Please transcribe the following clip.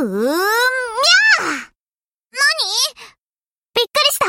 うーん、にゃー。何？びっくりした？